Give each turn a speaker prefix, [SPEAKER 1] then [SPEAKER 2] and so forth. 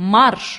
[SPEAKER 1] марш!